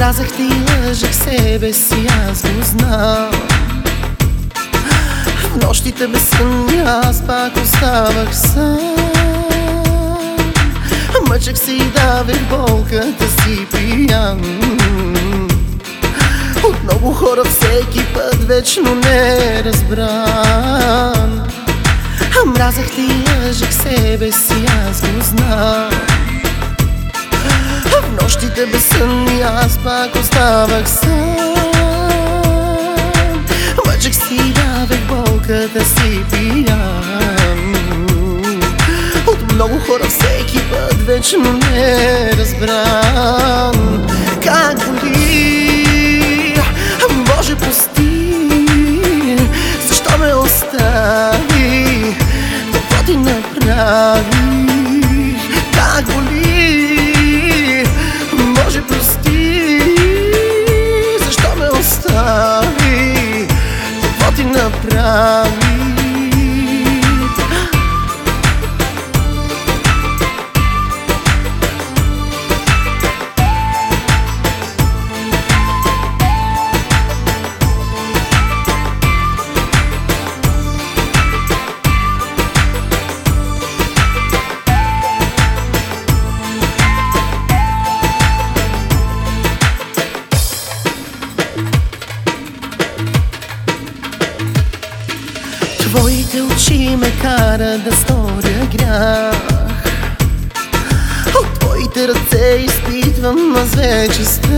Мразах те и лъжах себе си, аз го знам. В нощите без сън аз пак оставах сам. Мъчах се и давах болката си пиян. От много хора всеки път вечно не разбран Мразах те и лъжах себе си, аз го знам в нощите без сън и аз пак оставах сам. Мъчех си и давах болката си пиян От много хора всеки път вечно не разбран Как боли, Боже прости Защо ме остави, Твоите очи ме кара да сторя грях От твоите ръце изпитвам аз вече страх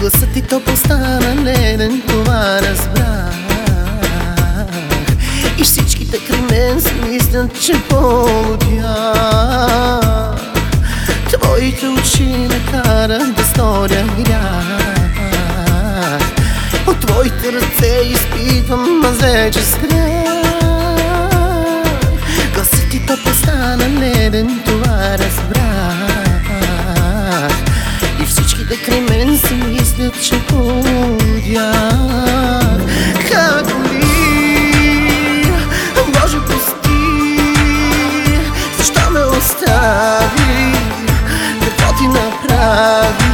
Гласът ти то постана леден, това разбрах И всичките край мен си мислят, че полудях Твоите очи ме карат да сторя грях ръце изпитвам аз вече страх Гласът ти то постана леден, това разбрах И всичките край мен си мислят, че полудях Как боли, Боже прости. Защо ме остави, какво ти направи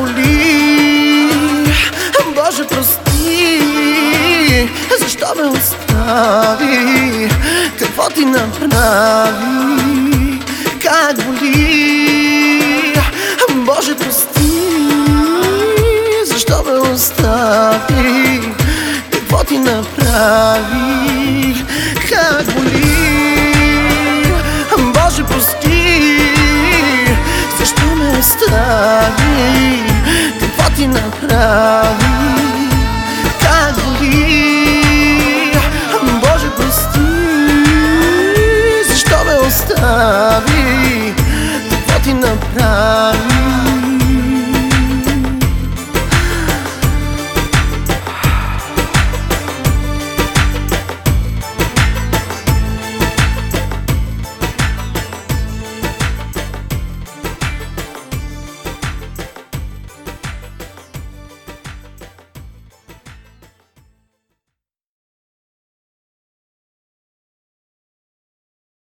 боли. Боже, прости Защо ме остави? Какво ти направи? Как боли? Боже, прости Защо ме остави? Какво ти направи? Как боли? Боже, прости Защо ме остави? Боли? Боже, прости Защо ме остави? Какво ти направи?